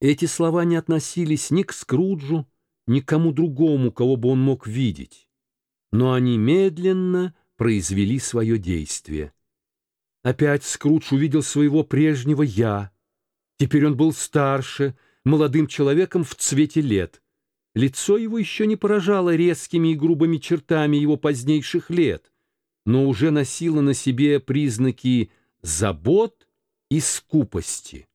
Эти слова не относились ни к Скруджу, ни к кому другому, кого бы он мог видеть. Но они медленно произвели свое действие. Опять Скрудж увидел своего прежнего «я». Теперь он был старше, молодым человеком в цвете лет. Лицо его еще не поражало резкими и грубыми чертами его позднейших лет, но уже носило на себе признаки забот и скупости.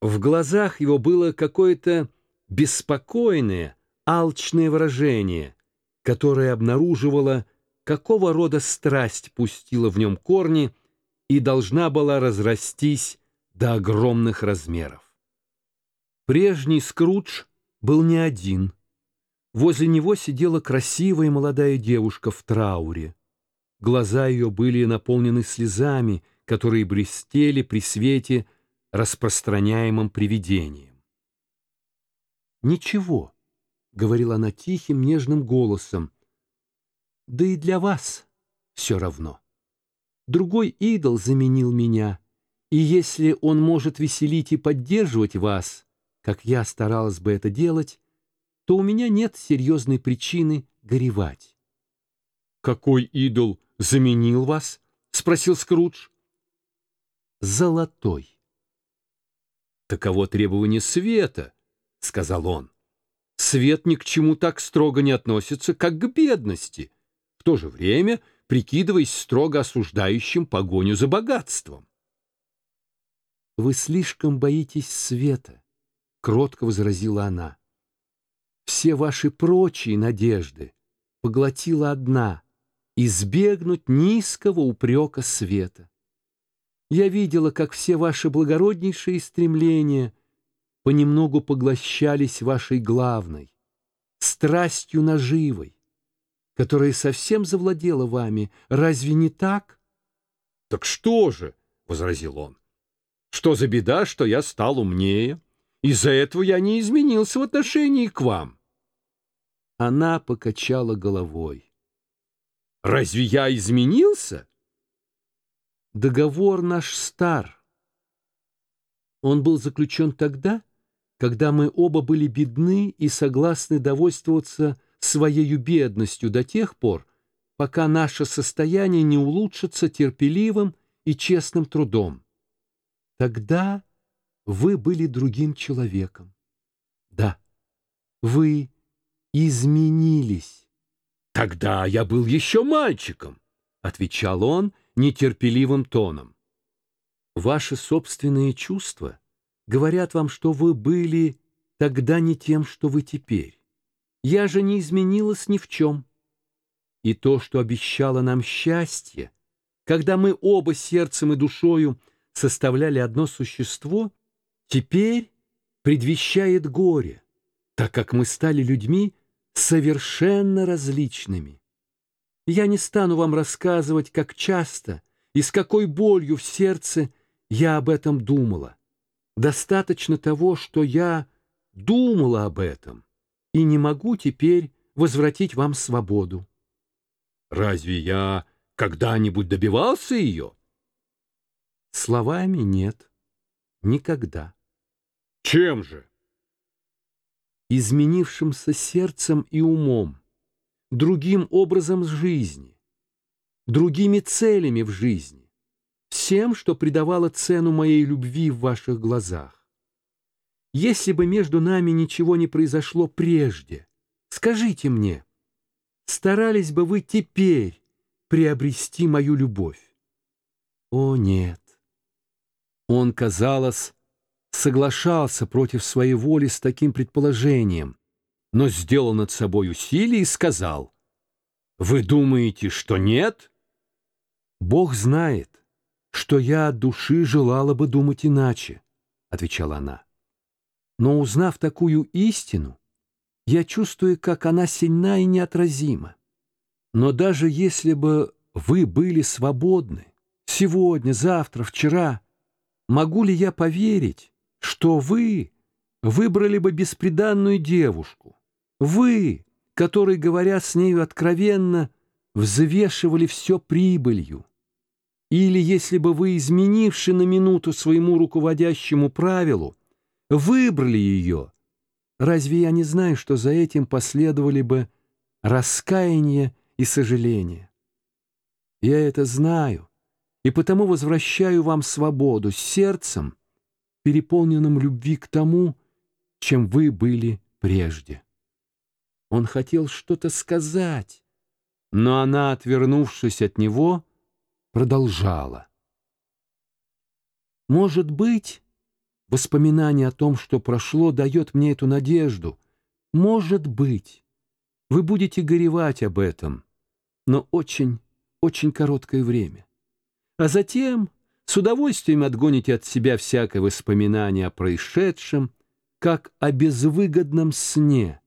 В глазах его было какое-то беспокойное, алчное выражение, которое обнаруживало, какого рода страсть пустила в нем корни и должна была разрастись до огромных размеров. Прежний Скрудж был не один. Возле него сидела красивая молодая девушка в трауре. Глаза ее были наполнены слезами, которые блестели при свете распространяемым привидением. «Ничего», — говорила она тихим, нежным голосом, — «да и для вас все равно. Другой идол заменил меня, и если он может веселить и поддерживать вас, как я старалась бы это делать, то у меня нет серьезной причины горевать». «Какой идол заменил вас?» — спросил Скрудж. «Золотой». «Таково требование света», — сказал он. «Свет ни к чему так строго не относится, как к бедности, в то же время прикидываясь строго осуждающим погоню за богатством». «Вы слишком боитесь света», — кротко возразила она. «Все ваши прочие надежды поглотила одна — избегнуть низкого упрека света. Я видела, как все ваши благороднейшие стремления понемногу поглощались вашей главной, страстью наживой, которая совсем завладела вами. Разве не так? — Так что же, — возразил он, — что за беда, что я стал умнее? Из-за этого я не изменился в отношении к вам. Она покачала головой. — Разве я изменился? Договор наш стар. Он был заключен тогда, когда мы оба были бедны и согласны довольствоваться своей бедностью до тех пор, пока наше состояние не улучшится терпеливым и честным трудом. Тогда вы были другим человеком. Да, вы изменились. Тогда я был еще мальчиком, — отвечал он, — нетерпеливым тоном. Ваши собственные чувства говорят вам, что вы были тогда не тем, что вы теперь. Я же не изменилась ни в чем. И то, что обещало нам счастье, когда мы оба сердцем и душою составляли одно существо, теперь предвещает горе, так как мы стали людьми совершенно различными. Я не стану вам рассказывать, как часто и с какой болью в сердце я об этом думала. Достаточно того, что я думала об этом и не могу теперь возвратить вам свободу. Разве я когда-нибудь добивался ее? Словами нет. Никогда. Чем же? Изменившимся сердцем и умом другим образом жизни, другими целями в жизни, всем, что придавало цену моей любви в ваших глазах. Если бы между нами ничего не произошло прежде, скажите мне, старались бы вы теперь приобрести мою любовь? О, нет. Он, казалось, соглашался против своей воли с таким предположением, но сделал над собой усилие и сказал, «Вы думаете, что нет?» «Бог знает, что я от души желала бы думать иначе», — отвечала она. «Но узнав такую истину, я чувствую, как она сильна и неотразима. Но даже если бы вы были свободны, сегодня, завтра, вчера, могу ли я поверить, что вы выбрали бы бесприданную девушку, вы, который, говоря с нею откровенно, взвешивали все прибылью. Или, если бы вы, изменивши на минуту своему руководящему правилу, выбрали ее, разве я не знаю, что за этим последовали бы раскаяние и сожаление? Я это знаю, и потому возвращаю вам свободу сердцем, переполненным любви к тому, чем вы были прежде. Он хотел что-то сказать, но она, отвернувшись от него, продолжала. Может быть, воспоминание о том, что прошло, дает мне эту надежду. Может быть, вы будете горевать об этом, но очень, очень короткое время. А затем с удовольствием отгоните от себя всякое воспоминание о происшедшем, как о безвыгодном сне,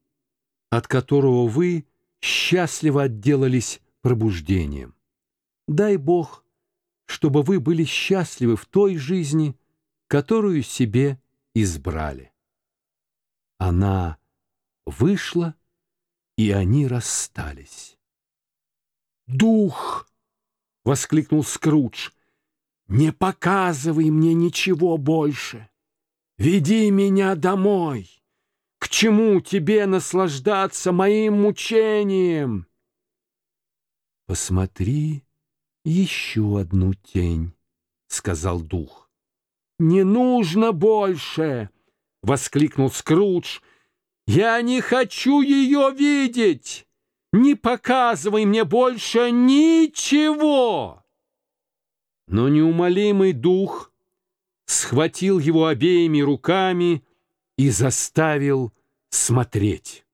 от которого вы счастливо отделались пробуждением. Дай Бог, чтобы вы были счастливы в той жизни, которую себе избрали. Она вышла, и они расстались. «Дух!» — воскликнул Скрудж. «Не показывай мне ничего больше! Веди меня домой! Чему тебе наслаждаться моим мучением?» «Посмотри еще одну тень», — сказал дух. «Не нужно больше!» — воскликнул Скрудж. «Я не хочу ее видеть! Не показывай мне больше ничего!» Но неумолимый дух схватил его обеими руками и заставил смотреть.